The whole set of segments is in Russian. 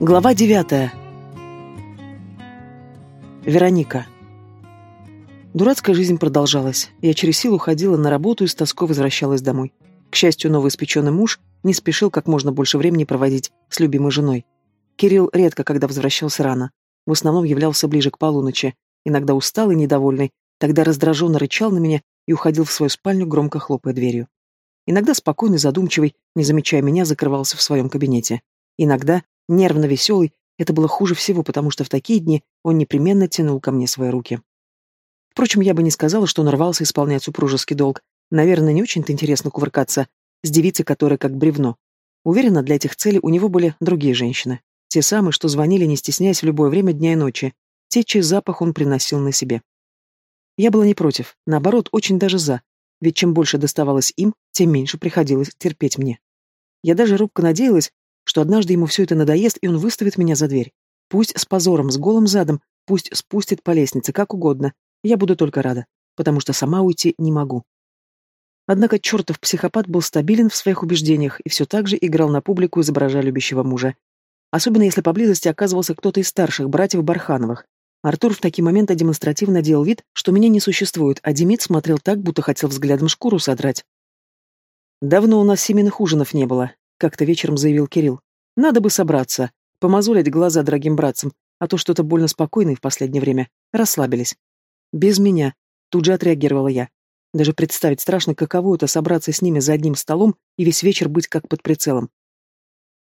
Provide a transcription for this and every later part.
Глава девятая. Вероника. Дурацкая жизнь продолжалась. Я через силу ходила на работу и с тоской возвращалась домой. К счастью, новый испеченный муж не спешил как можно больше времени проводить с любимой женой. Кирилл редко когда возвращался рано. В основном являлся ближе к полуночи. Иногда усталый, недовольный, тогда раздраженно рычал на меня и уходил в свою спальню, громко хлопая дверью. Иногда спокойный, задумчивый, не замечая меня, закрывался в своем кабинете. Иногда, нервно веселый, это было хуже всего, потому что в такие дни он непременно тянул ко мне свои руки. Впрочем, я бы не сказала, что он рвался исполнять супружеский долг. Наверное, не очень-то интересно кувыркаться с девицей, которая как бревно. Уверена, для этих целей у него были другие женщины. Те самые, что звонили, не стесняясь в любое время дня и ночи. Те, чей запах он приносил на себе. Я была не против, наоборот, очень даже за, ведь чем больше доставалось им, тем меньше приходилось терпеть мне. Я даже робко надеялась, что однажды ему все это надоест, и он выставит меня за дверь. Пусть с позором, с голым задом, пусть спустит по лестнице, как угодно. Я буду только рада, потому что сама уйти не могу. Однако чертов психопат был стабилен в своих убеждениях и все так же играл на публику, изображая любящего мужа. Особенно если поблизости оказывался кто-то из старших братьев Бархановых. Артур в такие моменты демонстративно делал вид, что меня не существует, а Демид смотрел так, будто хотел взглядом шкуру содрать. «Давно у нас семейных ужинов не было», как-то вечером заявил Кирилл. Надо бы собраться, помазулить глаза дорогим братцам, а то что-то больно спокойные в последнее время. Расслабились. Без меня. Тут же отреагировала я. Даже представить страшно, каково это собраться с ними за одним столом и весь вечер быть как под прицелом.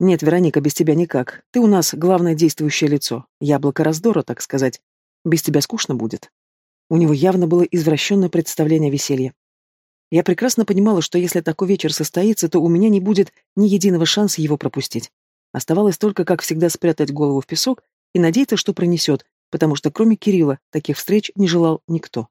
Нет, Вероника, без тебя никак. Ты у нас главное действующее лицо. Яблоко раздора, так сказать. Без тебя скучно будет. У него явно было извращенное представление о веселье. Я прекрасно понимала, что если такой вечер состоится, то у меня не будет ни единого шанса его пропустить. Оставалось только, как всегда, спрятать голову в песок и надеяться, что пронесет, потому что кроме Кирилла таких встреч не желал никто.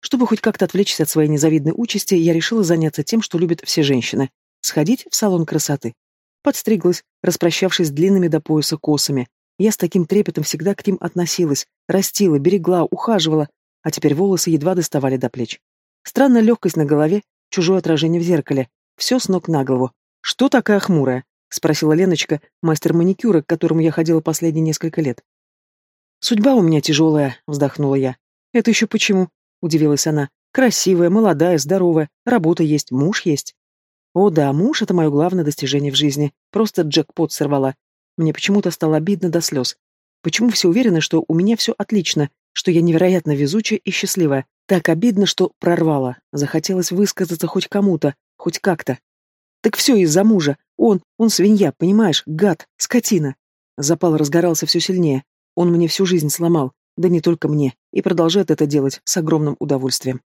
Чтобы хоть как-то отвлечься от своей незавидной участи, я решила заняться тем, что любят все женщины — сходить в салон красоты. Подстриглась, распрощавшись длинными до пояса косами. Я с таким трепетом всегда к ним относилась, растила, берегла, ухаживала, а теперь волосы едва доставали до плеч. Странная легкость на голове, чужое отражение в зеркале. Все с ног на голову. «Что такая хмурая?» — спросила Леночка, мастер маникюра, к которому я ходила последние несколько лет. «Судьба у меня тяжелая», — вздохнула я. «Это еще почему?» — удивилась она. «Красивая, молодая, здоровая, работа есть, муж есть». «О да, муж — это мое главное достижение в жизни. Просто джекпот сорвала. Мне почему-то стало обидно до слез. Почему все уверены, что у меня все отлично, что я невероятно везучая и счастливая, так обидно, что прорвало. Захотелось высказаться хоть кому-то, хоть как-то. Так все из-за мужа. Он, он свинья, понимаешь, гад, скотина. Запал разгорался все сильнее. Он мне всю жизнь сломал, да не только мне, и продолжает это делать с огромным удовольствием.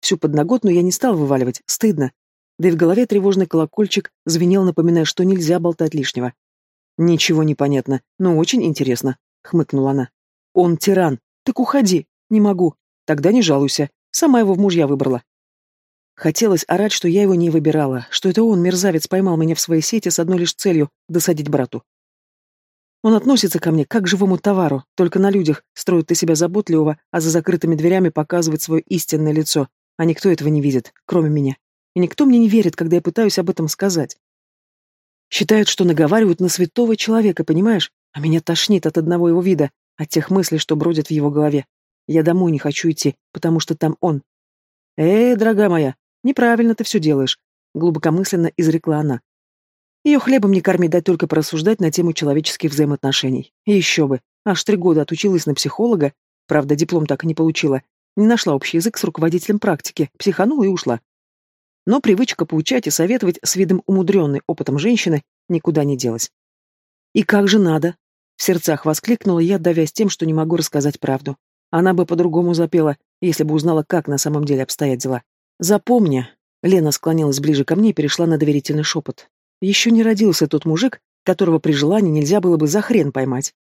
Всю подноготную я не стал вываливать, стыдно. Да и в голове тревожный колокольчик звенел, напоминая, что нельзя болтать лишнего. «Ничего не понятно, но очень интересно», — хмыкнула она. «Он тиран. Так уходи. Не могу. Тогда не жалуйся. Сама его в мужья выбрала. Хотелось орать, что я его не выбирала, что это он, мерзавец, поймал меня в своей сети с одной лишь целью — досадить брату. Он относится ко мне как к живому товару, только на людях строит из себя заботливого, а за закрытыми дверями показывает свое истинное лицо, а никто этого не видит, кроме меня. И никто мне не верит, когда я пытаюсь об этом сказать. Считают, что наговаривают на святого человека, понимаешь? А меня тошнит от одного его вида, от тех мыслей, что бродят в его голове. Я домой не хочу идти, потому что там он. Э, дорогая моя, неправильно ты все делаешь, глубокомысленно изрекла она. Ее хлебом не корми, дай только порассуждать на тему человеческих взаимоотношений. И еще бы, аж три года отучилась на психолога, правда, диплом так и не получила, не нашла общий язык с руководителем практики, психанула и ушла. Но привычка поучать и советовать с видом умудренной опытом женщины никуда не делась. «И как же надо?» — в сердцах воскликнула я, давясь тем, что не могу рассказать правду. Она бы по-другому запела, если бы узнала, как на самом деле обстоят дела. Запомни. Лена склонилась ближе ко мне и перешла на доверительный шепот. Еще не родился тот мужик, которого при желании нельзя было бы за хрен поймать.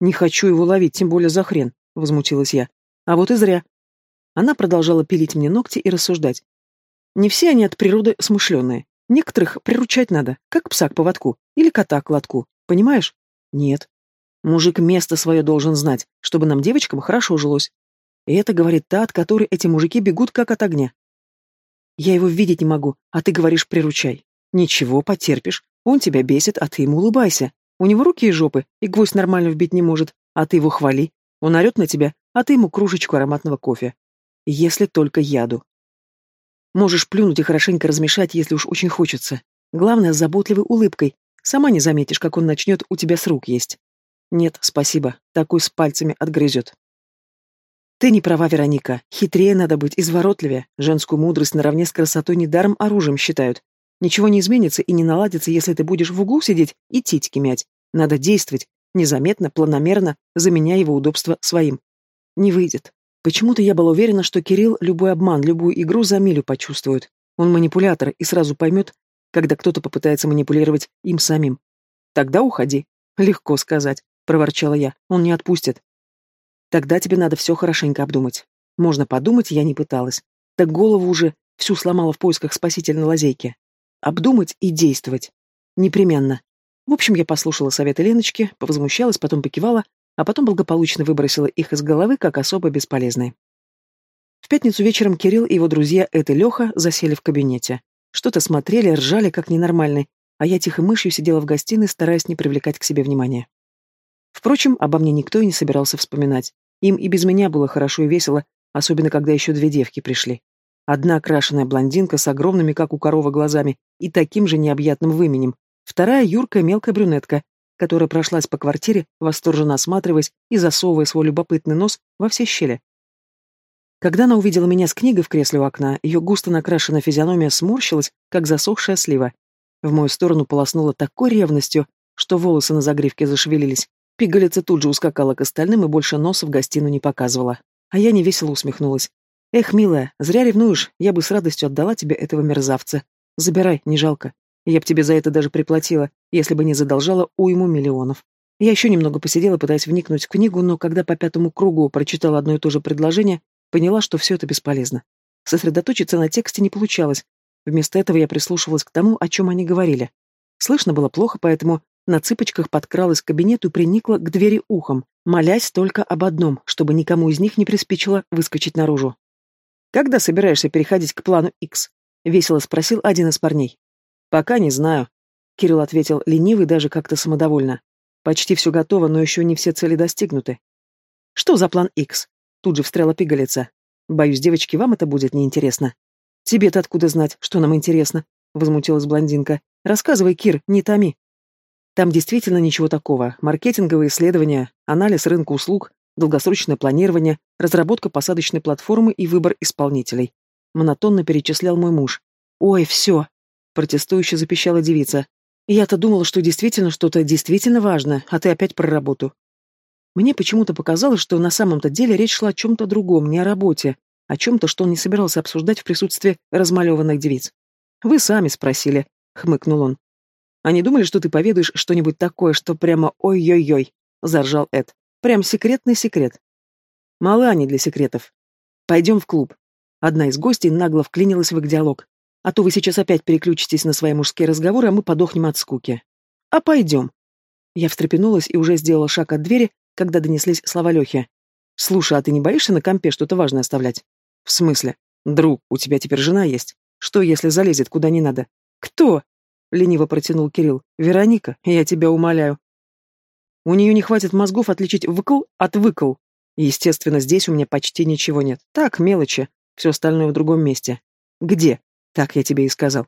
Не хочу его ловить, тем более за хрен, возмутилась я. А вот и зря. Она продолжала пилить мне ногти и рассуждать. Не все они от природы смышленые. Некоторых приручать надо, как пса к поводку или кота к лотку. Понимаешь? Нет. Мужик место свое должен знать, чтобы нам, девочкам, хорошо жилось. И это говорит та, от которой эти мужики бегут, как от огня. Я его видеть не могу, а ты говоришь «приручай». Ничего, потерпишь. Он тебя бесит, а ты ему улыбайся. У него руки и жопы, и гвоздь нормально вбить не может, а ты его хвали. Он орет на тебя, а ты ему кружечку ароматного кофе. Если только яду. Можешь плюнуть и хорошенько размешать, если уж очень хочется. Главное, с заботливой улыбкой. Сама не заметишь, как он начнет у тебя с рук есть. Нет, спасибо, такой с пальцами отгрызет. Ты не права, Вероника. Хитрее надо быть, изворотливее. Женскую мудрость наравне с красотой недаром оружием считают. Ничего не изменится и не наладится, если ты будешь в углу сидеть и титьки мять. Надо действовать, незаметно, планомерно, заменяя его удобство своим. Не выйдет. Почему-то я была уверена, что Кирилл любой обман, любую игру за милю почувствует. Он манипулятор и сразу поймет, когда кто-то попытается манипулировать им самим. Тогда уходи. Легко сказать, проворчала я. Он не отпустит. Тогда тебе надо все хорошенько обдумать. Можно подумать, я не пыталась. Так голову уже всю сломала в поисках спасительной лазейки. Обдумать и действовать. Непременно. В общем, я послушала советы Леночки, повозмущалась, потом покивала, а потом благополучно выбросила их из головы как особо бесполезные. В пятницу вечером Кирилл и его друзья это Леха засели в кабинете. Что-то смотрели, ржали как ненормальные, а я тихо мышью сидела в гостиной, стараясь не привлекать к себе внимания. Впрочем, обо мне никто и не собирался вспоминать. Им и без меня было хорошо и весело, особенно когда еще две девки пришли. Одна окрашенная блондинка с огромными, как у коровы, глазами и таким же необъятным выменем. Вторая — юркая мелкая брюнетка, которая прошлась по квартире, восторженно осматриваясь и засовывая свой любопытный нос во все щели. Когда она увидела меня с книгой в кресле у окна, ее густо накрашенная физиономия сморщилась, как засохшая слива. В мою сторону полоснула такой ревностью, что волосы на загривке зашевелились. Пигалица тут же ускакала к остальным и больше носа в гостиную не показывала. А я невесело усмехнулась. «Эх, милая, зря ревнуешь, я бы с радостью отдала тебе этого мерзавца. Забирай, не жалко. Я б тебе за это даже приплатила, если бы не задолжала уйму миллионов. Я еще немного посидела, пытаясь вникнуть в книгу, но когда по пятому кругу прочитала одно и то же предложение, поняла, что все это бесполезно. Сосредоточиться на тексте не получалось. Вместо этого я прислушивалась к тому, о чем они говорили. Слышно было плохо, поэтому на цыпочках подкралась к кабинету и приникла к двери ухом, молясь только об одном, чтобы никому из них не приспичило выскочить наружу. «Когда собираешься переходить к плану X?» — весело спросил один из парней. «Пока не знаю», — Кирилл ответил ленивый, даже как-то самодовольно. «Почти все готово, но еще не все цели достигнуты». «Что за план X?» — тут же встряла пигалица. «Боюсь, девочки, вам это будет неинтересно». «Тебе-то откуда знать, что нам интересно?» — возмутилась блондинка. «Рассказывай, Кир, не томи». Там действительно ничего такого. Маркетинговые исследования, анализ рынка услуг, долгосрочное планирование, разработка посадочной платформы и выбор исполнителей. Монотонно перечислял мой муж. «Ой, все, Протестующе запищала девица. Я-то думала, что действительно что-то действительно важно, а ты опять про работу. Мне почему-то показалось, что на самом-то деле речь шла о чем-то другом, не о работе, о чем-то, что он не собирался обсуждать в присутствии размалеванных девиц. «Вы сами спросили», — хмыкнул он. «Они думали, что ты поведаешь что-нибудь такое, что прямо ой-ой-ой», — заржал Эд. «Прям секретный секрет». «Малы они для секретов. Пойдем в клуб». Одна из гостей нагло вклинилась в их диалог. А то вы сейчас опять переключитесь на свои мужские разговоры, а мы подохнем от скуки. А пойдем. Я встрепенулась и уже сделала шаг от двери, когда донеслись слова Лехи. «Слушай, а ты не боишься на компе что-то важное оставлять?» «В смысле? Друг, у тебя теперь жена есть. Что, если залезет куда не надо?» «Кто?» — лениво протянул Кирилл. «Вероника, я тебя умоляю». У нее не хватит мозгов отличить выкл от выкл. Естественно, здесь у меня почти ничего нет. Так, мелочи. Все остальное в другом месте. Где? Так я тебе и сказал.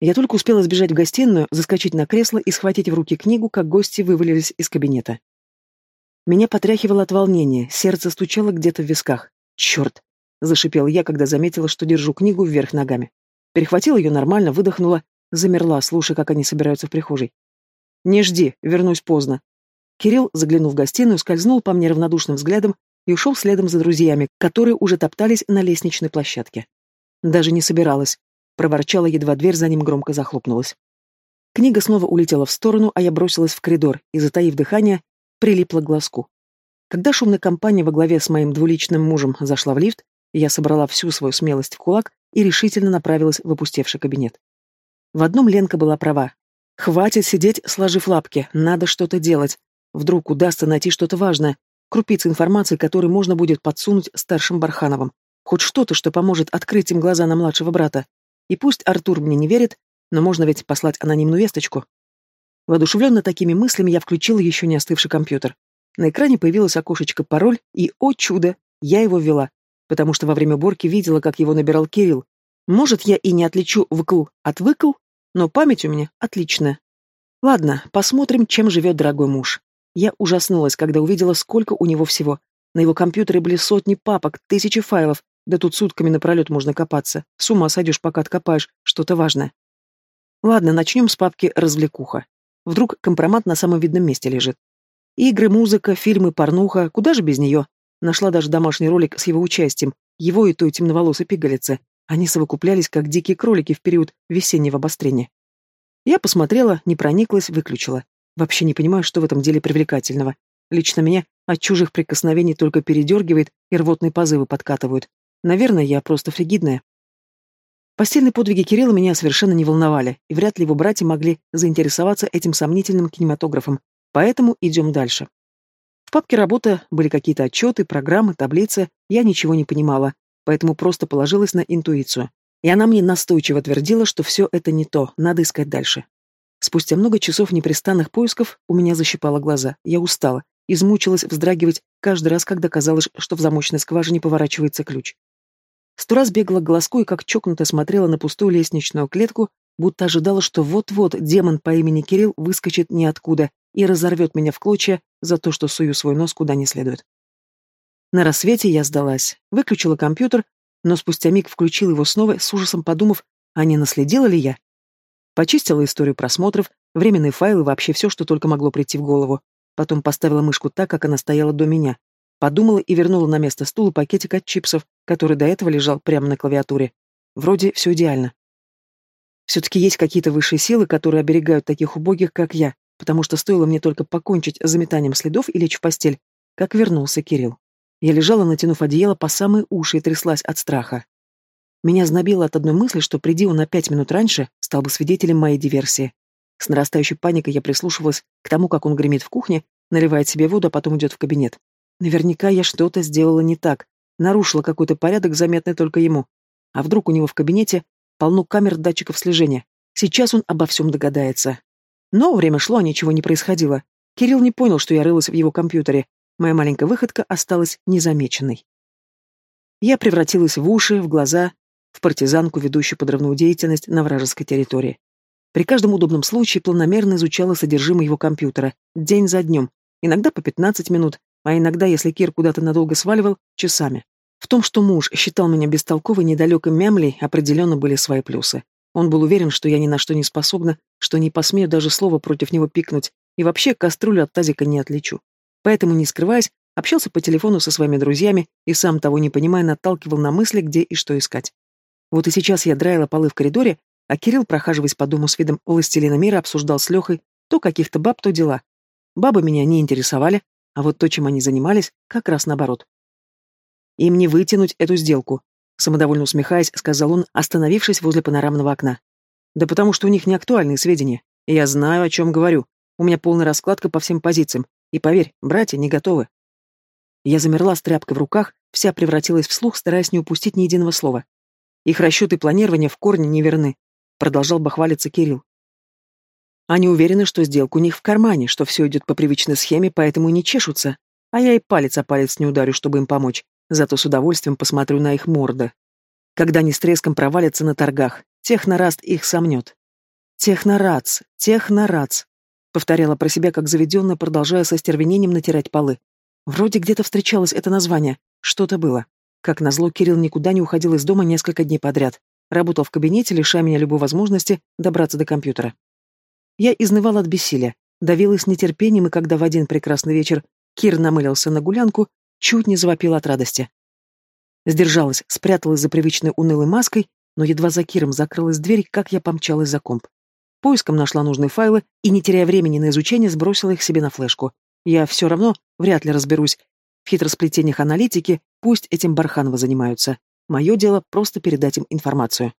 Я только успела сбежать в гостиную, заскочить на кресло и схватить в руки книгу, как гости вывалились из кабинета. Меня потряхивало от волнения, сердце стучало где-то в висках. «Черт!» — зашипел я, когда заметила, что держу книгу вверх ногами. Перехватила ее нормально, выдохнула, замерла, слушая, как они собираются в прихожей. «Не жди, вернусь поздно». Кирилл, заглянув в гостиную, скользнул по мне равнодушным взглядом и ушел следом за друзьями, которые уже топтались на лестничной площадке. Даже не собиралась. Проворчала, едва дверь за ним громко захлопнулась. Книга снова улетела в сторону, а я бросилась в коридор и, затаив дыхание, прилипла к глазку. Когда шумная компания во главе с моим двуличным мужем зашла в лифт, я собрала всю свою смелость в кулак и решительно направилась в опустевший кабинет. В одном Ленка была права. Хватит сидеть, сложив лапки, надо что-то делать. Вдруг удастся найти что-то важное, крупицы информации, которые можно будет подсунуть старшим Бархановым. Хоть что-то, что поможет открыть им глаза на младшего брата. И пусть Артур мне не верит, но можно ведь послать анонимную весточку. Воодушевленно такими мыслями я включила еще не остывший компьютер. На экране появилось окошечко пароль, и, о чудо, я его ввела, потому что во время уборки видела, как его набирал Кирилл. Может, я и не отличу вкл от выкл, но память у меня отличная. Ладно, посмотрим, чем живет дорогой муж. Я ужаснулась, когда увидела, сколько у него всего. На его компьютере были сотни папок, тысячи файлов, да тут сутками напролет можно копаться. С ума сойдешь, пока откопаешь что-то важное. Ладно, начнем с папки «Развлекуха». Вдруг компромат на самом видном месте лежит. Игры, музыка, фильмы, порнуха, куда же без нее? Нашла даже домашний ролик с его участием, его и той темноволосой пигалицы. Они совокуплялись, как дикие кролики в период весеннего обострения. Я посмотрела, не прониклась, выключила. Вообще не понимаю, что в этом деле привлекательного. Лично меня от чужих прикосновений только передергивает и рвотные позывы подкатывают. Наверное, я просто фригидная. Постельные подвиги Кирилла меня совершенно не волновали, и вряд ли его братья могли заинтересоваться этим сомнительным кинематографом, поэтому идем дальше. В папке работы были какие-то отчеты, программы, таблицы, я ничего не понимала, поэтому просто положилась на интуицию. И она мне настойчиво твердила, что все это не то, надо искать дальше. Спустя много часов непрестанных поисков у меня защипало глаза, я устала, измучилась вздрагивать каждый раз, когда казалось, что в замочной скважине поворачивается ключ. Сто раз бегала к глазку и как чокнуто смотрела на пустую лестничную клетку, будто ожидала, что вот-вот демон по имени Кирилл выскочит ниоткуда и разорвет меня в клочья за то, что сую свой нос куда не следует. На рассвете я сдалась, выключила компьютер, но спустя миг включила его снова, с ужасом подумав, а не наследила ли я? Почистила историю просмотров, временные файлы, вообще все, что только могло прийти в голову. Потом поставила мышку так, как она стояла до меня. Подумала и вернула на место стула пакетик от чипсов, который до этого лежал прямо на клавиатуре. Вроде все идеально. Все-таки есть какие-то высшие силы, которые оберегают таких убогих, как я, потому что стоило мне только покончить с заметанием следов и лечь в постель, как вернулся Кирилл. Я лежала, натянув одеяло по самые уши и тряслась от страха. Меня знобило от одной мысли, что приди он на пять минут раньше, стал бы свидетелем моей диверсии. С нарастающей паникой я прислушивалась к тому, как он гремит в кухне, наливает себе воду, а потом идет в кабинет. Наверняка я что-то сделала не так, нарушила какой-то порядок, заметный только ему. А вдруг у него в кабинете полно камер датчиков слежения? Сейчас он обо всем догадается. Но время шло, а ничего не происходило. Кирилл не понял, что я рылась в его компьютере. Моя маленькая выходка осталась незамеченной. Я превратилась в уши, в глаза, в партизанку, ведущую подрывную деятельность на вражеской территории. При каждом удобном случае планомерно изучала содержимое его компьютера, день за днем, иногда по 15 минут, а иногда, если Кир куда-то надолго сваливал, часами. В том, что муж считал меня бестолковой, недалекой мямлей, определенно были свои плюсы. Он был уверен, что я ни на что не способна, что не посмею даже слова против него пикнуть, и вообще кастрюлю от тазика не отличу. Поэтому, не скрываясь, общался по телефону со своими друзьями и сам того не понимая, наталкивал на мысли, где и что искать. Вот и сейчас я драила полы в коридоре, а Кирилл, прохаживаясь по дому с видом властелина мира, обсуждал с Лехой то каких-то баб, то дела. Бабы меня не интересовали, а вот то, чем они занимались, как раз наоборот. «Им не вытянуть эту сделку», — самодовольно усмехаясь, сказал он, остановившись возле панорамного окна. «Да потому что у них не актуальные сведения. Я знаю, о чем говорю. У меня полная раскладка по всем позициям. И поверь, братья не готовы». Я замерла с тряпкой в руках, вся превратилась в слух, стараясь не упустить ни единого слова. Их расчеты и планирование в корне неверны, продолжал бахвалиться Кирилл. Они уверены, что сделка у них в кармане, что все идет по привычной схеме, поэтому не чешутся. А я и палец о палец не ударю, чтобы им помочь. Зато с удовольствием посмотрю на их морды. Когда они с треском провалятся на торгах, технораст их сомнет. Технорац, технорац. Повторяла про себя, как заведенная, продолжая со стервенением натирать полы. Вроде где-то встречалось это название. Что-то было. Как назло, Кирилл никуда не уходил из дома несколько дней подряд. Работал в кабинете, лишая меня любой возможности добраться до компьютера. Я изнывала от бессилия, давилась нетерпением, и когда в один прекрасный вечер Кир намылился на гулянку, чуть не завопила от радости. Сдержалась, спряталась за привычной унылой маской, но едва за Киром закрылась дверь, как я помчалась за комп. Поиском нашла нужные файлы и, не теряя времени на изучение, сбросила их себе на флешку. Я все равно вряд ли разберусь в хитросплетениях аналитики, пусть этим Бархановы занимаются. Мое дело просто передать им информацию.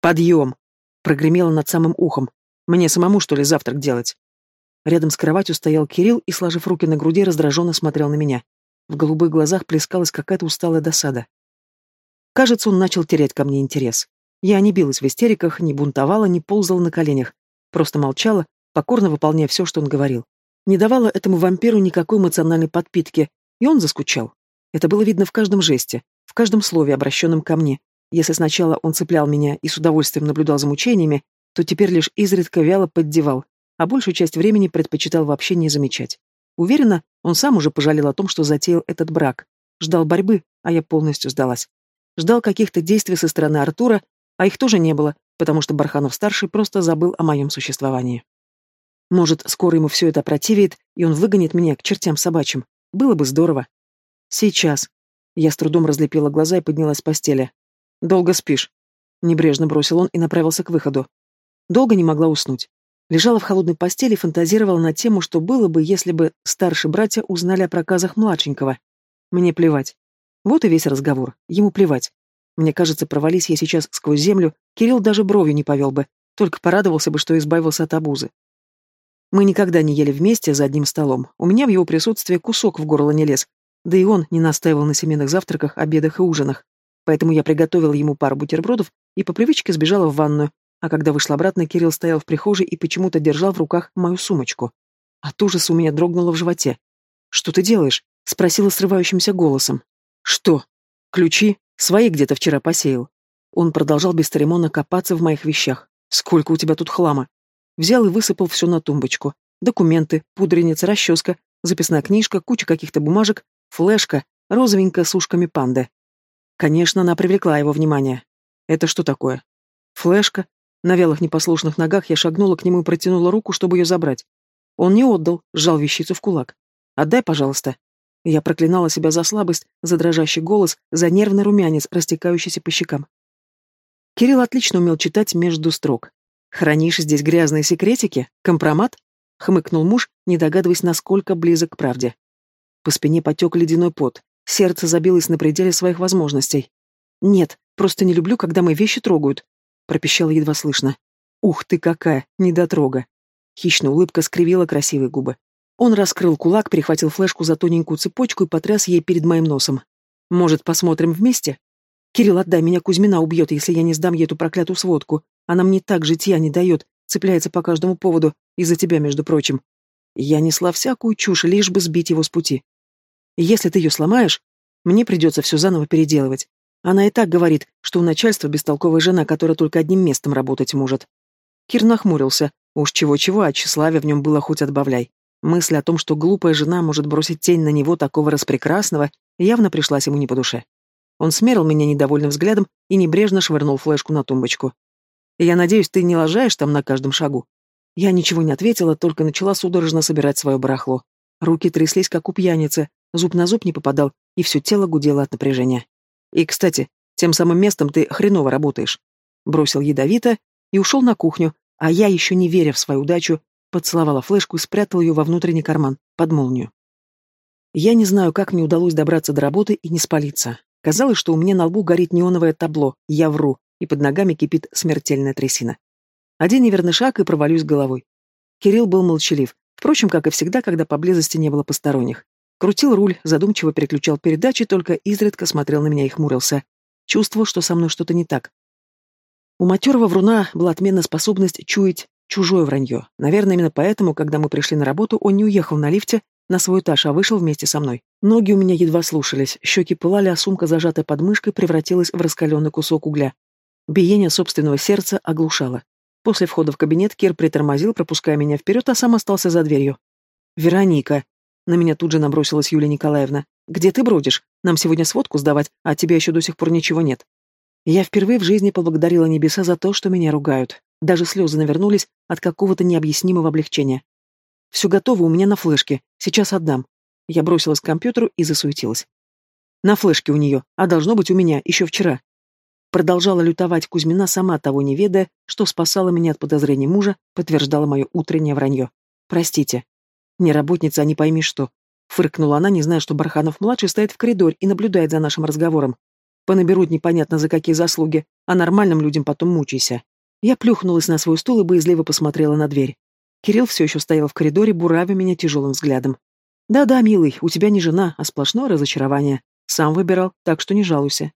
«Подъем!» — прогремело над самым ухом. «Мне самому, что ли, завтрак делать?» Рядом с кроватью стоял Кирилл и, сложив руки на груди, раздраженно смотрел на меня. В голубых глазах плескалась какая-то усталая досада. Кажется, он начал терять ко мне интерес. Я не билась в истериках, не бунтовала, не ползала на коленях. Просто молчала, покорно выполняя все, что он говорил. Не давала этому вампиру никакой эмоциональной подпитки, и он заскучал. Это было видно в каждом жесте, в каждом слове, обращенном ко мне. Если сначала он цеплял меня и с удовольствием наблюдал за мучениями, то теперь лишь изредка вяло поддевал, а большую часть времени предпочитал вообще не замечать. Уверена, он сам уже пожалел о том, что затеял этот брак. Ждал борьбы, а я полностью сдалась. Ждал каких-то действий со стороны Артура, а их тоже не было, потому что Барханов-старший просто забыл о моем существовании. Может, скоро ему все это противит, и он выгонит меня к чертям собачьим. Было бы здорово. Сейчас. Я с трудом разлепила глаза и поднялась с постели. «Долго спишь?» Небрежно бросил он и направился к выходу. Долго не могла уснуть. Лежала в холодной постели и фантазировала на тему, что было бы, если бы старшие братья узнали о проказах младшенького. Мне плевать. Вот и весь разговор. Ему плевать. Мне кажется, провались я сейчас сквозь землю, Кирилл даже бровью не повел бы, только порадовался бы, что избавился от обузы. Мы никогда не ели вместе за одним столом. У меня в его присутствии кусок в горло не лез, да и он не настаивал на семейных завтраках, обедах и ужинах. Поэтому я приготовила ему пару бутербродов и по привычке сбежала в ванную, а когда вышла обратно, Кирилл стоял в прихожей и почему-то держал в руках мою сумочку. От ужаса у меня дрогнуло в животе. «Что ты делаешь?» — спросила срывающимся голосом. «Что? Ключи? Свои где-то вчера посеял». Он продолжал бесцеремонно копаться в моих вещах. «Сколько у тебя тут хлама?» Взял и высыпал все на тумбочку. Документы, пудреница, расческа, записная книжка, куча каких-то бумажек, флешка, розовенькая с ушками панды. Конечно, она привлекла его внимание. «Это что такое?» «Флешка, на вялых непослушных ногах я шагнула к нему и протянула руку, чтобы ее забрать. Он не отдал, сжал вещицу в кулак. «Отдай, пожалуйста». Я проклинала себя за слабость, за дрожащий голос, за нервный румянец, растекающийся по щекам. Кирилл отлично умел читать между строк. «Хранишь здесь грязные секретики? Компромат?» — хмыкнул муж, не догадываясь, насколько близок к правде. По спине потек ледяной пот, сердце забилось на пределе своих возможностей. «Нет, просто не люблю, когда мои вещи трогают», пропищала едва слышно. «Ух ты какая! Недотрога!» Хищная улыбка скривила красивые губы. Он раскрыл кулак, перехватил флешку за тоненькую цепочку и потряс ей перед моим носом. «Может, посмотрим вместе?» «Кирилл, отдай, меня Кузьмина убьет, если я не сдам ей эту проклятую сводку. Она мне так житья не дает, цепляется по каждому поводу, из-за тебя, между прочим. Я несла всякую чушь, лишь бы сбить его с пути. Если ты ее сломаешь, мне придется все заново переделывать. Она и так говорит, что у начальства бестолковая жена, которая только одним местом работать может. Кир нахмурился. Уж чего-чего, а тщеславия в нем было хоть отбавляй. Мысль о том, что глупая жена может бросить тень на него такого распрекрасного, явно пришлась ему не по душе. Он смерил меня недовольным взглядом и небрежно швырнул флешку на тумбочку. «Я надеюсь, ты не лажаешь там на каждом шагу?» Я ничего не ответила, только начала судорожно собирать свое барахло. Руки тряслись, как у пьяницы, зуб на зуб не попадал, и все тело гудело от напряжения. И, кстати, тем самым местом ты хреново работаешь. Бросил ядовито и ушел на кухню, а я, еще не веря в свою удачу, поцеловала флешку и спрятал ее во внутренний карман, под молнию. Я не знаю, как мне удалось добраться до работы и не спалиться. Казалось, что у меня на лбу горит неоновое табло, я вру, и под ногами кипит смертельная трясина. Один неверный шаг и провалюсь головой. Кирилл был молчалив, впрочем, как и всегда, когда поблизости не было посторонних. Крутил руль, задумчиво переключал передачи, только изредка смотрел на меня и хмурился. Чувствовал, что со мной что-то не так. У матерого вруна была отменная способность чуять чужое вранье. Наверное, именно поэтому, когда мы пришли на работу, он не уехал на лифте на свой этаж, а вышел вместе со мной. Ноги у меня едва слушались, щеки пылали, а сумка, зажатая под мышкой, превратилась в раскаленный кусок угля. Биение собственного сердца оглушало. После входа в кабинет Кир притормозил, пропуская меня вперед, а сам остался за дверью. «Вероника», на меня тут же набросилась Юлия Николаевна. «Где ты бродишь? Нам сегодня сводку сдавать, а от тебя еще до сих пор ничего нет». Я впервые в жизни поблагодарила небеса за то, что меня ругают. Даже слезы навернулись от какого-то необъяснимого облегчения. «Все готово у меня на флешке. Сейчас отдам». Я бросилась к компьютеру и засуетилась. «На флешке у нее, а должно быть у меня, еще вчера». Продолжала лютовать Кузьмина, сама того не ведая, что спасала меня от подозрений мужа, подтверждала мое утреннее вранье. «Простите». Не работница, а не пойми что. Фыркнула она, не зная, что Барханов-младший стоит в коридоре и наблюдает за нашим разговором. Понаберут непонятно за какие заслуги, а нормальным людям потом мучайся. Я плюхнулась на свой стул и боязливо посмотрела на дверь. Кирилл все еще стоял в коридоре, буравя меня тяжелым взглядом. «Да-да, милый, у тебя не жена, а сплошное разочарование. Сам выбирал, так что не жалуйся».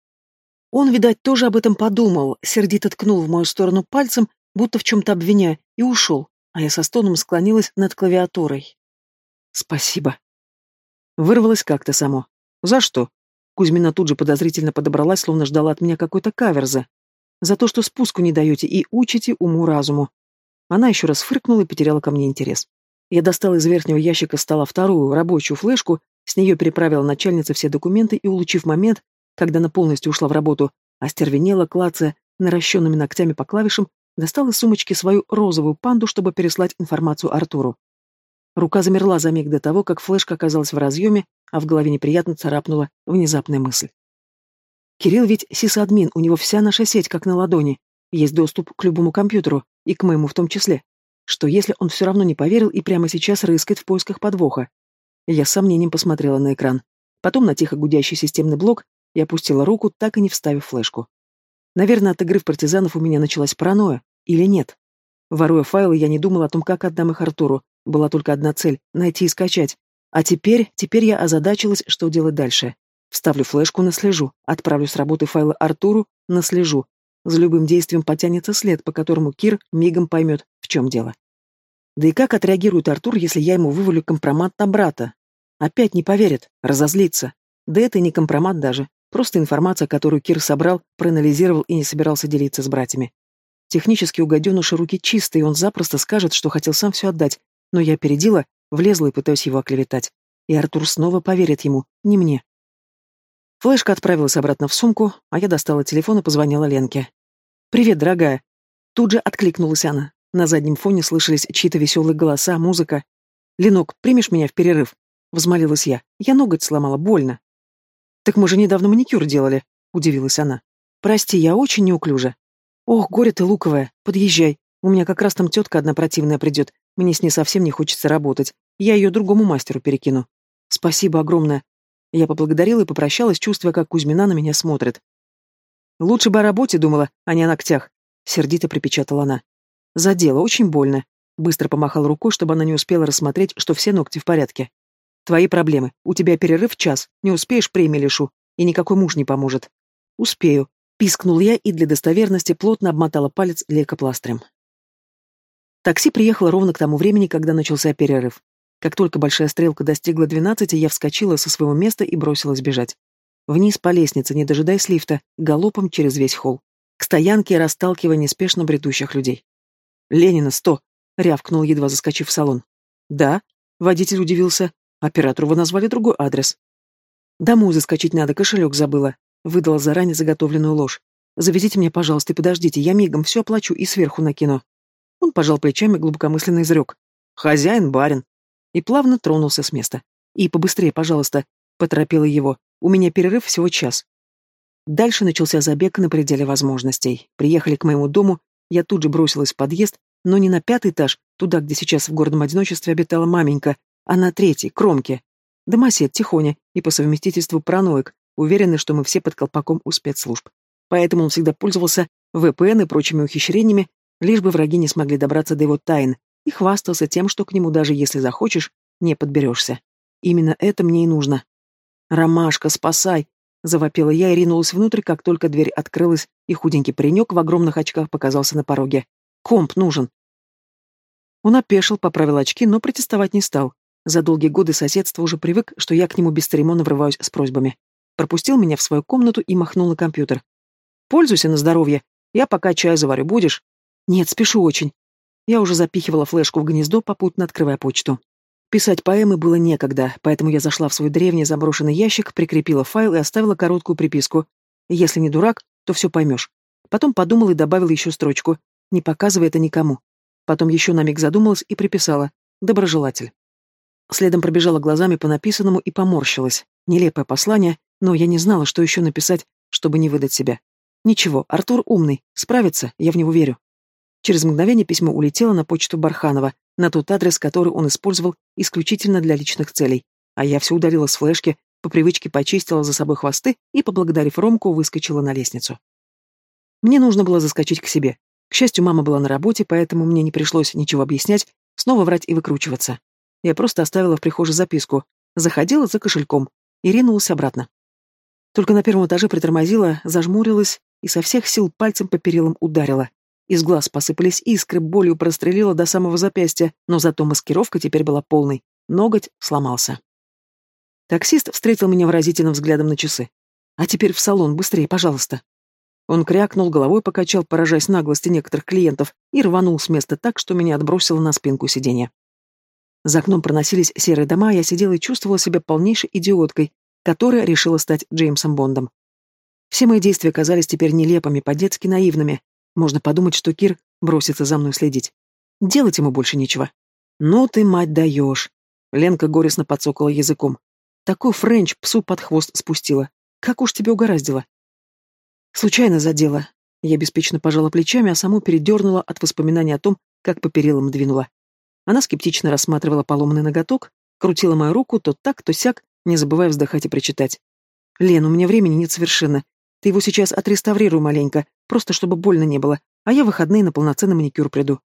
Он, видать, тоже об этом подумал, сердито ткнул в мою сторону пальцем, будто в чем-то обвиняя, и ушел, а я со стоном склонилась над клавиатурой. «Спасибо». Вырвалось как-то само. «За что?» Кузьмина тут же подозрительно подобралась, словно ждала от меня какой-то каверзы. «За то, что спуску не даете и учите уму-разуму». Она еще раз фыркнула и потеряла ко мне интерес. Я достала из верхнего ящика стола вторую, рабочую флешку, с нее переправила начальница все документы и, улучив момент, когда она полностью ушла в работу, остервенела, клацая наращенными ногтями по клавишам, достала из сумочки свою розовую панду, чтобы переслать информацию Артуру. Рука замерла за миг до того, как флешка оказалась в разъеме, а в голове неприятно царапнула внезапная мысль. Кирилл ведь сисадмин, у него вся наша сеть как на ладони. Есть доступ к любому компьютеру, и к моему в том числе. Что если он все равно не поверил и прямо сейчас рыскает в поисках подвоха? Я с сомнением посмотрела на экран. Потом на тихо гудящий системный блок и опустила руку, так и не вставив флешку. Наверное, от игры в партизанов у меня началась паранойя. Или нет? Воруя файлы, я не думала о том, как отдам их Артуру. Была только одна цель — найти и скачать. А теперь, теперь я озадачилась, что делать дальше. Вставлю флешку на слежу, отправлю с работы файлы Артуру на слежу. За любым действием потянется след, по которому Кир мигом поймет, в чем дело. Да и как отреагирует Артур, если я ему вывалю компромат на брата? Опять не поверит, разозлится. Да это не компромат даже. Просто информация, которую Кир собрал, проанализировал и не собирался делиться с братьями. Технически у гаденыша руки чистые, он запросто скажет, что хотел сам все отдать, но я опередила, влезла и пытаюсь его оклеветать. И Артур снова поверит ему, не мне. Флешка отправилась обратно в сумку, а я достала телефон и позвонила Ленке. «Привет, дорогая!» Тут же откликнулась она. На заднем фоне слышались чьи-то веселые голоса, музыка. «Ленок, примешь меня в перерыв?» — взмолилась я. «Я ноготь сломала, больно». «Так мы же недавно маникюр делали», — удивилась она. «Прости, я очень неуклюжа». «Ох, горе ты луковая, подъезжай. У меня как раз там тетка одна противная придет. Мне с ней совсем не хочется работать. Я ее другому мастеру перекину». «Спасибо огромное». Я поблагодарила и попрощалась, чувствуя, как Кузьмина на меня смотрит. «Лучше бы о работе думала, а не о ногтях», — сердито припечатала она. «Задело, очень больно». Быстро помахал рукой, чтобы она не успела рассмотреть, что все ногти в порядке. Твои проблемы. У тебя перерыв час. Не успеешь, премии лишу. И никакой муж не поможет. Успею. Пискнул я и для достоверности плотно обмотала палец лейкопластырем. Такси приехало ровно к тому времени, когда начался перерыв. Как только большая стрелка достигла двенадцати, я вскочила со своего места и бросилась бежать. Вниз по лестнице, не дожидаясь лифта, галопом через весь холл. К стоянке, расталкивая неспешно бредущих людей. «Ленина, сто!» — рявкнул, едва заскочив в салон. «Да?» — водитель удивился. Оператору вы назвали другой адрес. Домой заскочить надо, кошелек забыла. Выдала заранее заготовленную ложь. Завезите меня, пожалуйста, и подождите, я мигом все оплачу и сверху накину. Он пожал плечами, глубокомысленно изрек. Хозяин, барин. И плавно тронулся с места. И побыстрее, пожалуйста, поторопила его. У меня перерыв всего час. Дальше начался забег на пределе возможностей. Приехали к моему дому, я тут же бросилась в подъезд, но не на пятый этаж, туда, где сейчас в гордом одиночестве обитала маменька, а на третьей, кромке. Домосед, тихоня и по совместительству параноик, уверенный, что мы все под колпаком у спецслужб. Поэтому он всегда пользовался VPN и прочими ухищрениями, лишь бы враги не смогли добраться до его тайн, и хвастался тем, что к нему даже если захочешь, не подберешься. Именно это мне и нужно. «Ромашка, спасай!» — завопила я и ринулась внутрь, как только дверь открылась, и худенький паренек в огромных очках показался на пороге. «Комп нужен!» Он опешил, поправил очки, но протестовать не стал. За долгие годы соседства уже привык, что я к нему бесцеремонно врываюсь с просьбами. Пропустил меня в свою комнату и махнул на компьютер. «Пользуйся на здоровье. Я пока чай заварю, будешь?» «Нет, спешу очень». Я уже запихивала флешку в гнездо, попутно открывая почту. Писать поэмы было некогда, поэтому я зашла в свой древний заброшенный ящик, прикрепила файл и оставила короткую приписку. «Если не дурак, то все поймешь». Потом подумала и добавила еще строчку. «Не показывай это никому». Потом еще на миг задумалась и приписала. «Доброжелатель». Следом пробежала глазами по написанному и поморщилась. Нелепое послание, но я не знала, что еще написать, чтобы не выдать себя. Ничего, Артур умный, справится, я в него верю. Через мгновение письмо улетело на почту Барханова, на тот адрес, который он использовал исключительно для личных целей. А я все удалила с флешки, по привычке почистила за собой хвосты и, поблагодарив Ромку, выскочила на лестницу. Мне нужно было заскочить к себе. К счастью, мама была на работе, поэтому мне не пришлось ничего объяснять, снова врать и выкручиваться. Я просто оставила в прихожей записку. Заходила за кошельком и ринулась обратно. Только на первом этаже притормозила, зажмурилась и со всех сил пальцем по перилам ударила. Из глаз посыпались искры, болью прострелила до самого запястья, но зато маскировка теперь была полной. Ноготь сломался. Таксист встретил меня выразительным взглядом на часы. «А теперь в салон, быстрее, пожалуйста». Он крякнул, головой покачал, поражаясь наглости некоторых клиентов, и рванул с места так, что меня отбросило на спинку сиденья. За окном проносились серые дома, а я сидела и чувствовала себя полнейшей идиоткой, которая решила стать Джеймсом Бондом. Все мои действия казались теперь нелепыми, по-детски наивными. Можно подумать, что Кир бросится за мной следить. Делать ему больше нечего. «Ну ты, мать, даешь!» Ленка горестно поцокала языком. Такой френч псу под хвост спустила. Как уж тебе угораздило. Случайно задела. Я беспечно пожала плечами, а саму передернула от воспоминаний о том, как по перилам двинула. Она скептично рассматривала поломанный ноготок, крутила мою руку то так, то сяк, не забывая вздыхать и причитать. «Лен, у меня времени нет совершенно. Ты его сейчас отреставрируй маленько, просто чтобы больно не было, а я в выходные на полноценный маникюр приду».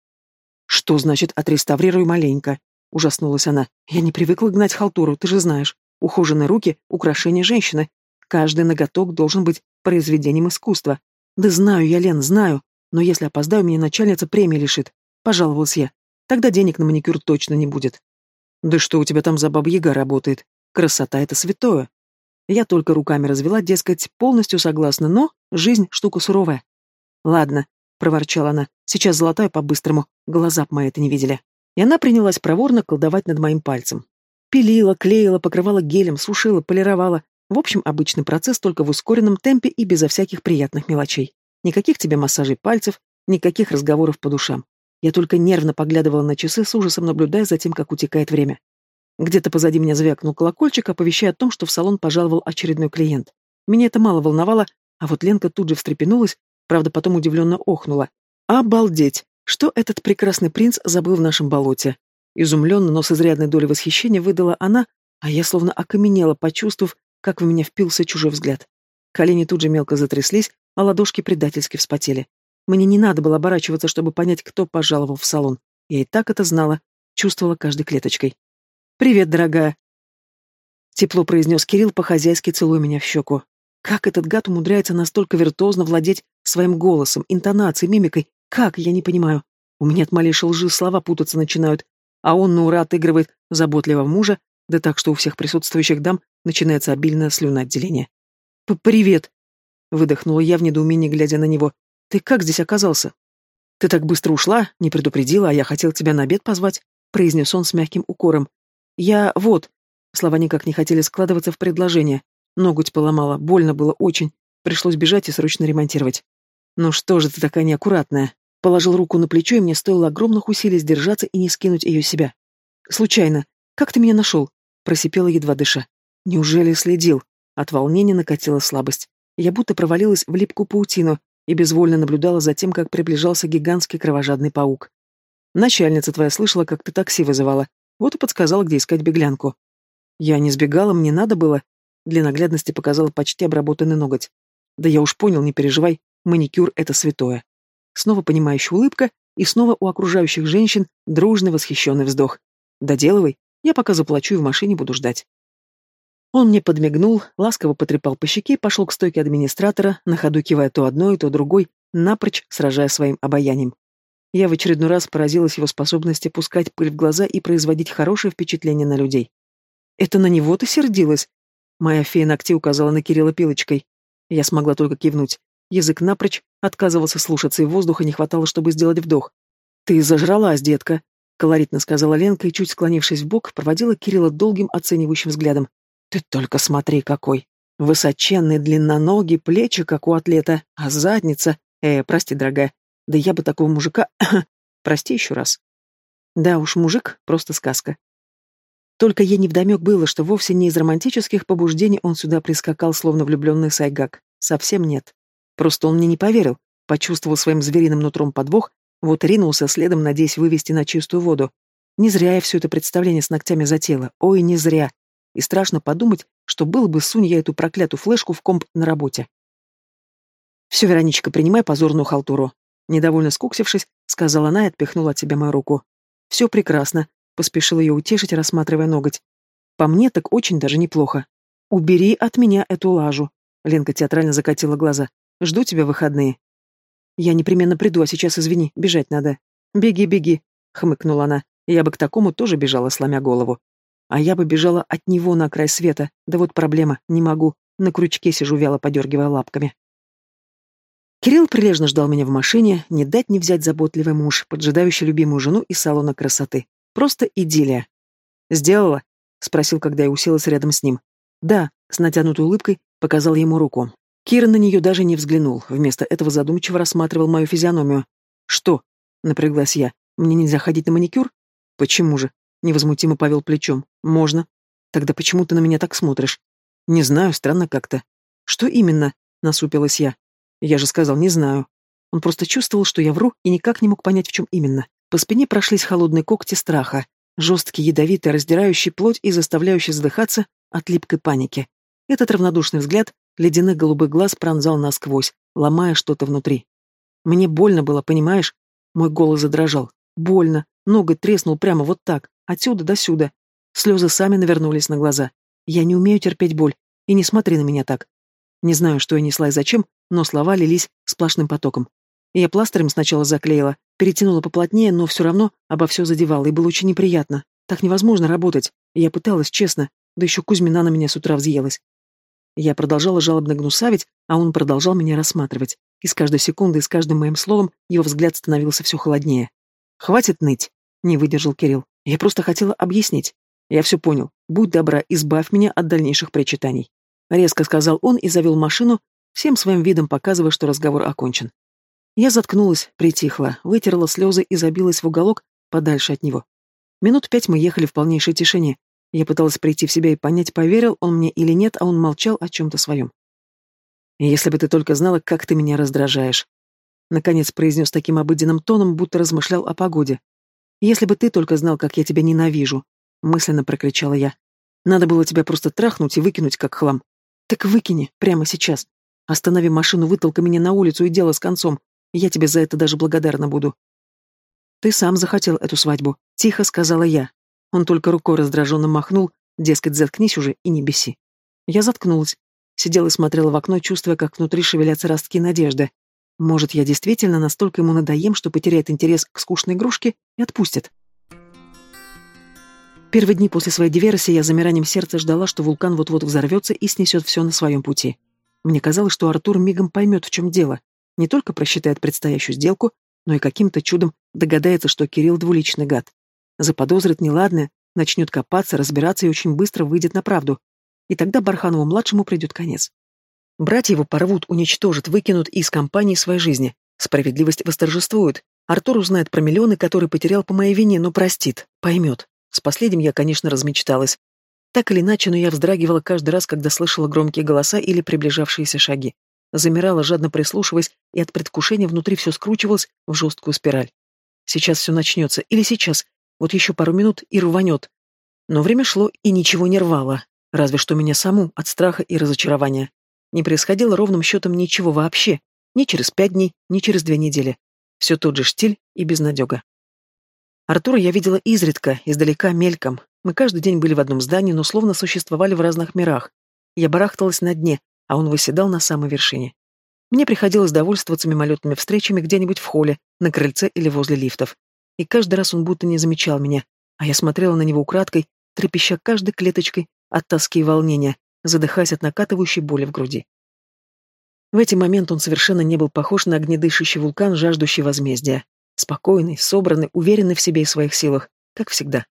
«Что значит «отреставрируй маленько»?» — ужаснулась она. «Я не привыкла гнать халтуру, ты же знаешь. Ухоженные руки — украшение женщины. Каждый ноготок должен быть произведением искусства. Да знаю я, Лен, знаю. Но если опоздаю, меня начальница премии лишит. Пожаловалась я. Тогда денег на маникюр точно не будет. Да что у тебя там за баба-яга работает? Красота — это святое. Я только руками развела, дескать, полностью согласна, но жизнь — штука суровая. Ладно, — проворчала она, — сейчас золотая по-быстрому, глаза б мои это не видели. И она принялась проворно колдовать над моим пальцем. Пилила, клеила, покрывала гелем, сушила, полировала. В общем, обычный процесс только в ускоренном темпе и безо всяких приятных мелочей. Никаких тебе массажей пальцев, никаких разговоров по душам. Я только нервно поглядывала на часы, с ужасом наблюдая за тем, как утекает время. Где-то позади меня звякнул колокольчик, оповещая о том, что в салон пожаловал очередной клиент. Меня это мало волновало, а вот Ленка тут же встрепенулась, правда, потом удивленно охнула. «Обалдеть! Что этот прекрасный принц забыл в нашем болоте? Изумленно, но с изрядной долей восхищения выдала она, а я словно окаменела, почувствовав, как в меня впился чужой взгляд. Колени тут же мелко затряслись, а ладошки предательски вспотели. Мне не надо было оборачиваться, чтобы понять, кто пожаловал в салон. Я и так это знала, чувствовала каждой клеточкой. «Привет, дорогая!» Тепло произнес Кирилл, по-хозяйски целуя меня в щеку. Как этот гад умудряется настолько виртуозно владеть своим голосом, интонацией, мимикой? Как, я не понимаю. У меня от малейшей лжи слова путаться начинают, а он на ура отыгрывает заботливого мужа, да так, что у всех присутствующих дам начинается обильное слюноотделение. «Привет!» — выдохнула я в недоумении, глядя на него. «Ты как здесь оказался?» «Ты так быстро ушла, не предупредила, а я хотел тебя на обед позвать», — произнес он с мягким укором. «Я... вот...» Слова никак не хотели складываться в предложение. Ноготь поломала, больно было очень. Пришлось бежать и срочно ремонтировать. «Ну что же ты такая неаккуратная?» Положил руку на плечо, и мне стоило огромных усилий сдержаться и не скинуть ее себя. «Случайно. Как ты меня нашел?» Просипела, едва дыша. «Неужели следил?» От волнения накатила слабость. Я будто провалилась в липкую паутину и безвольно наблюдала за тем, как приближался гигантский кровожадный паук. «Начальница твоя слышала, как ты такси вызывала. Вот и подсказала, где искать беглянку». «Я не сбегала, мне надо было». Для наглядности показала почти обработанный ноготь. «Да я уж понял, не переживай, маникюр — это святое». Снова понимающая улыбка, и снова у окружающих женщин дружный восхищенный вздох. «Доделывай, я пока заплачу и в машине буду ждать». Он мне подмигнул, ласково потрепал по щеке пошел к стойке администратора, на ходу кивая то одной, то другой, напрочь сражая своим обаянием. Я в очередной раз поразилась его способности пускать пыль в глаза и производить хорошее впечатление на людей. «Это на него ты сердилась?» Моя фея ногти указала на Кирилла пилочкой. Я смогла только кивнуть. Язык напрочь отказывался слушаться, и воздуха не хватало, чтобы сделать вдох. «Ты зажралась, детка», — колоритно сказала Ленка и, чуть склонившись в бок, проводила Кирилла долгим оценивающим взглядом. «Ты только смотри, какой! Высоченный, длинноногий, плечи, как у атлета, а задница... Э, прости, дорогая, да я бы такого мужика... прости еще раз». Да уж, мужик — просто сказка. Только ей невдомек было, что вовсе не из романтических побуждений он сюда прискакал, словно влюбленный сайгак. Совсем нет. Просто он мне не поверил, почувствовал своим звериным нутром подвох, вот ринулся следом, надеясь вывести на чистую воду. Не зря я все это представление с ногтями затеяла. Ой, не зря. И страшно подумать, что было бы, сунь я эту проклятую флешку в комп на работе. «Все, Вероничка, принимай позорную халтуру». Недовольно скуксившись, сказала она и отпихнула от себя мою руку. «Все прекрасно», — поспешил ее утешить, рассматривая ноготь. «По мне так очень даже неплохо. Убери от меня эту лажу». Ленка театрально закатила глаза. Жду тебя в выходные. Я непременно приду, а сейчас, извини, бежать надо. Беги, беги, хмыкнула она. Я бы к такому тоже бежала, сломя голову. А я бы бежала от него на край света. Да вот проблема, не могу. На крючке сижу, вяло подергивая лапками. Кирилл прилежно ждал меня в машине, не дать не взять заботливый муж, поджидающий любимую жену из салона красоты. Просто идиллия. «Сделала?» — спросил, когда я уселась рядом с ним. «Да», — с натянутой улыбкой показал ему руку. Кира на нее даже не взглянул, вместо этого задумчиво рассматривал мою физиономию. «Что?» — напряглась я. «Мне нельзя ходить на маникюр?» «Почему же?» — невозмутимо повел плечом. «Можно». «Тогда почему ты на меня так смотришь?» «Не знаю, странно как-то». «Что именно?» — насупилась я. Я же сказал, не знаю. Он просто чувствовал, что я вру, и никак не мог понять, в чем именно. По спине прошлись холодные когти страха, жесткие, ядовитые, раздирающие плоть и заставляющие задыхаться от липкой паники. Этот равнодушный взгляд ледяных голубых глаз пронзал насквозь, ломая что-то внутри. Мне больно было, понимаешь? Мой голос задрожал. Больно. Ноготь треснул прямо вот так, отсюда до сюда. Слезы сами навернулись на глаза. Я не умею терпеть боль. И не смотри на меня так. Не знаю, что я несла и зачем, но слова лились сплошным потоком. Я пластырем сначала заклеила, перетянула поплотнее, но все равно обо все задевала, и было очень неприятно. Так невозможно работать. Я пыталась, честно, да еще Кузьмина на меня с утра взъелась. Я продолжала жалобно гнусавить, а он продолжал меня рассматривать. И с каждой секунды, и с каждым моим словом его взгляд становился все холоднее. «Хватит ныть!» — не выдержал Кирилл. «Я просто хотела объяснить. Я все понял. Будь добра, избавь меня от дальнейших причитаний». Резко сказал он и завел машину, всем своим видом показывая, что разговор окончен. Я заткнулась, притихла, вытерла слезы и забилась в уголок подальше от него. Минут пять мы ехали в полнейшей тишине. Я пыталась прийти в себя и понять, поверил он мне или нет, а он молчал о чем-то своем. «Если бы ты только знала, как ты меня раздражаешь», — наконец произнес таким обыденным тоном, будто размышлял о погоде. «Если бы ты только знал, как я тебя ненавижу», — мысленно прокричала я. «Надо было тебя просто трахнуть и выкинуть, как хлам. Так выкини, прямо сейчас. Останови машину, вытолкай меня на улицу и дело с концом. Я тебе за это даже благодарна буду. Ты сам захотел эту свадьбу, тихо сказала я. Он только рукой раздраженно махнул, дескать, заткнись уже и не беси. Я заткнулась. Сидела и смотрела в окно, чувствуя, как внутри шевелятся ростки надежды. Может, я действительно настолько ему надоем, что потеряет интерес к скучной игрушке и отпустит. Первые дни после своей диверсии я замиранием сердца ждала, что вулкан вот-вот взорвется и снесет все на своем пути. Мне казалось, что Артур мигом поймет, в чем дело. Не только просчитает предстоящую сделку, но и каким-то чудом догадается, что Кирилл двуличный гад. Заподозрит неладное, начнет копаться, разбираться и очень быстро выйдет на правду. И тогда Барханову-младшему придет конец. Братья его порвут, уничтожат, выкинут из компании своей жизни. Справедливость восторжествует. Артур узнает про миллионы, которые потерял по моей вине, но простит, поймет. С последним я, конечно, размечталась. Так или иначе, но я вздрагивала каждый раз, когда слышала громкие голоса или приближавшиеся шаги. Замирала, жадно прислушиваясь, и от предвкушения внутри все скручивалось в жесткую спираль. Сейчас все начнется, или сейчас, вот еще пару минут и рванет. Но время шло, и ничего не рвало, разве что меня саму от страха и разочарования. Не происходило ровным счетом ничего вообще, ни через пять дней, ни через две недели. Все тот же штиль и безнадега. Артура я видела изредка, издалека, мельком. Мы каждый день были в одном здании, но словно существовали в разных мирах. Я барахталась на дне, а он выседал на самой вершине. Мне приходилось довольствоваться мимолетными встречами где-нибудь в холле, на крыльце или возле лифтов. И каждый раз он будто не замечал меня, а я смотрела на него украдкой, трепеща каждой клеточкой от тоски и волнения, задыхаясь от накатывающей боли в груди. В эти моменты он совершенно не был похож на огнедышащий вулкан, жаждущий возмездия. Спокойный, собранный, уверенный в себе и своих силах, как всегда.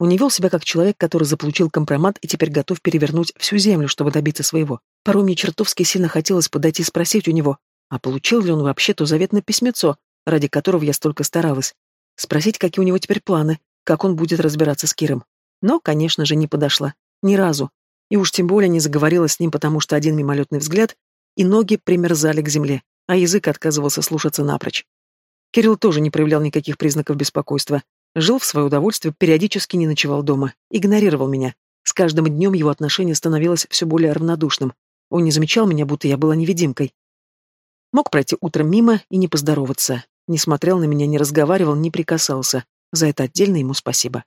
Он не вел себя как человек, который заполучил компромат и теперь готов перевернуть всю землю, чтобы добиться своего. Порой мне чертовски сильно хотелось подойти и спросить у него, а получил ли он вообще то заветное письмецо, ради которого я столько старалась. Спросить, какие у него теперь планы, как он будет разбираться с Киром. Но, конечно же, не подошла. Ни разу. И уж тем более не заговорила с ним, потому что один мимолетный взгляд, и ноги примерзали к земле, а язык отказывался слушаться напрочь. Кирилл тоже не проявлял никаких признаков беспокойства. Жил в свое удовольствие, периодически не ночевал дома, игнорировал меня. С каждым днем его отношение становилось все более равнодушным. Он не замечал меня, будто я была невидимкой. Мог пройти утром мимо и не поздороваться. Не смотрел на меня, не разговаривал, не прикасался. За это отдельно ему спасибо.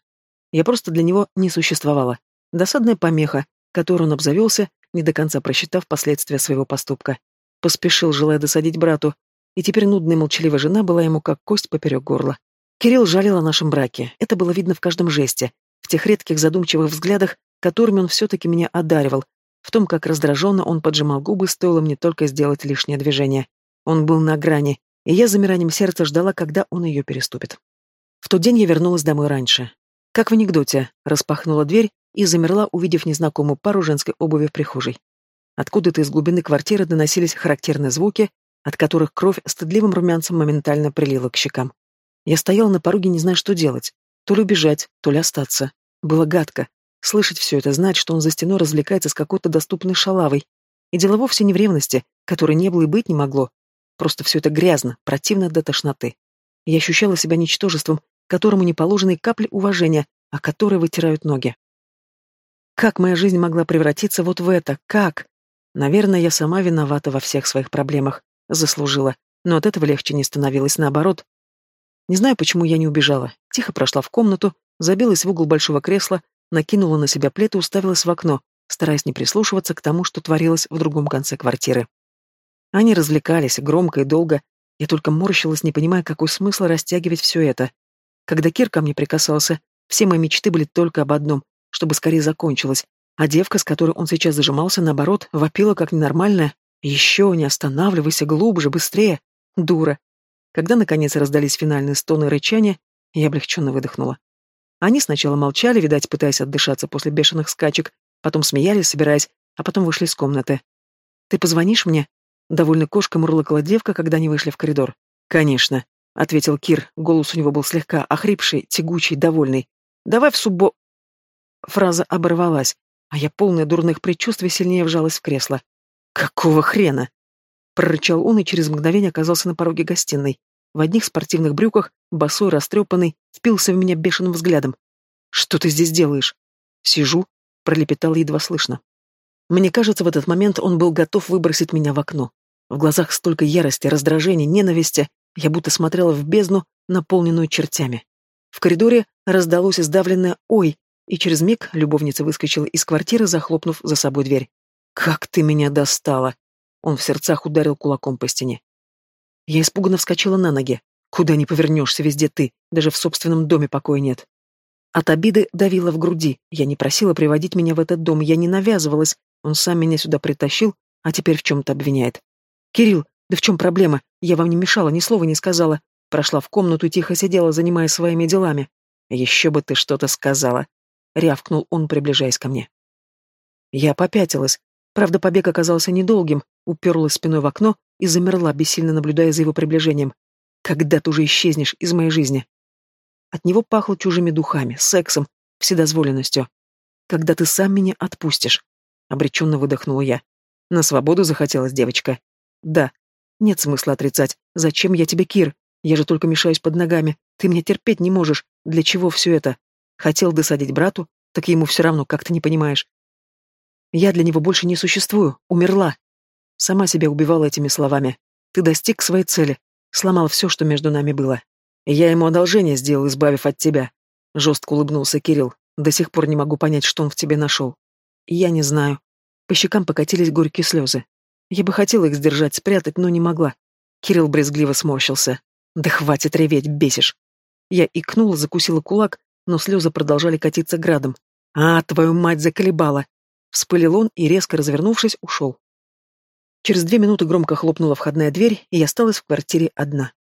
Я просто для него не существовала. Досадная помеха, которой он обзавелся, не до конца просчитав последствия своего поступка. Поспешил, желая досадить брату, и теперь нудная молчаливая жена была ему как кость поперек горла. Кирилл жалел о нашем браке, это было видно в каждом жесте, в тех редких задумчивых взглядах, которыми он все-таки меня одаривал, в том, как раздраженно он поджимал губы, стоило мне только сделать лишнее движение. Он был на грани, и я замиранием сердца ждала, когда он ее переступит. В тот день я вернулась домой раньше. Как в анекдоте, распахнула дверь и замерла, увидев незнакомую пару женской обуви в прихожей. Откуда-то из глубины квартиры доносились характерные звуки, от которых кровь стыдливым румянцем моментально прилила к щекам. Я стояла на пороге, не зная, что делать. То ли убежать, то ли остаться. Было гадко. Слышать все это, знать, что он за стеной развлекается с какой-то доступной шалавой. И дело вовсе не в ревности, которой не было и быть не могло. Просто все это грязно, противно до тошноты. Я ощущала себя ничтожеством, которому не положены капли уважения, а которые вытирают ноги. Как моя жизнь могла превратиться вот в это? Как? Наверное, я сама виновата во всех своих проблемах. Заслужила. Но от этого легче не становилось, наоборот. Не знаю, почему я не убежала. Тихо прошла в комнату, забилась в угол большого кресла, накинула на себя плед и уставилась в окно, стараясь не прислушиваться к тому, что творилось в другом конце квартиры. Они развлекались громко и долго, я только морщилась, не понимая, какой смысл растягивать все это. Когда Кир ко мне прикасался, все мои мечты были только об одном, чтобы скорее закончилось, а девка, с которой он сейчас зажимался, наоборот, вопила как ненормальная. «Еще, не останавливайся, глубже, быстрее!» Дура. Когда, наконец, раздались финальные стоны и рычания, я облегченно выдохнула. Они сначала молчали, видать, пытаясь отдышаться после бешеных скачек, потом смеялись, собираясь, а потом вышли из комнаты. «Ты позвонишь мне?» Довольно кошка мурлыкала девка, когда они вышли в коридор. «Конечно», — ответил Кир. Голос у него был слегка охрипший, тягучий, довольный. «Давай в суббо...» Фраза оборвалась, а я, полная дурных предчувствий, сильнее вжалась в кресло. «Какого хрена?» Прорычал он и через мгновение оказался на пороге гостиной. В одних спортивных брюках, босой, растрепанный, впился в меня бешеным взглядом. «Что ты здесь делаешь?» «Сижу», — пролепетал едва слышно. Мне кажется, в этот момент он был готов выбросить меня в окно. В глазах столько ярости, раздражения, ненависти. Я будто смотрела в бездну, наполненную чертями. В коридоре раздалось издавленное «Ой!», и через миг любовница выскочила из квартиры, захлопнув за собой дверь. «Как ты меня достала!» Он в сердцах ударил кулаком по стене. Я испуганно вскочила на ноги. «Куда ни повернешься, везде ты. Даже в собственном доме покоя нет». От обиды давила в груди. Я не просила приводить меня в этот дом, я не навязывалась. Он сам меня сюда притащил, а теперь в чем-то обвиняет. «Кирилл, да в чем проблема? Я вам не мешала, ни слова не сказала. Прошла в комнату тихо сидела, занимаясь своими делами. Еще бы ты что-то сказала!» — рявкнул он, приближаясь ко мне. Я попятилась. Правда, побег оказался недолгим, уперлась спиной в окно и замерла, бессильно наблюдая за его приближением. «Когда ты уже исчезнешь из моей жизни?» От него пахло чужими духами, сексом, вседозволенностью. «Когда ты сам меня отпустишь?» Обреченно выдохнула я. На свободу захотелось девочка. Да. Нет смысла отрицать. Зачем я тебе, Кир? Я же только мешаюсь под ногами. Ты меня терпеть не можешь. Для чего все это? Хотел досадить брату, так ему все равно, как ты не понимаешь. Я для него больше не существую. Умерла. Сама себя убивала этими словами. Ты достиг своей цели. Сломал все, что между нами было. Я ему одолжение сделал, избавив от тебя. Жестко улыбнулся Кирилл. До сих пор не могу понять, что он в тебе нашел. Я не знаю. По щекам покатились горькие слезы. Я бы хотела их сдержать, спрятать, но не могла. Кирилл брезгливо сморщился. Да хватит реветь, бесишь. Я икнула, закусила кулак, но слезы продолжали катиться градом. А, твою мать заколебала. Вспылил он и, резко развернувшись, ушел. Через две минуты громко хлопнула входная дверь, и я осталась в квартире одна.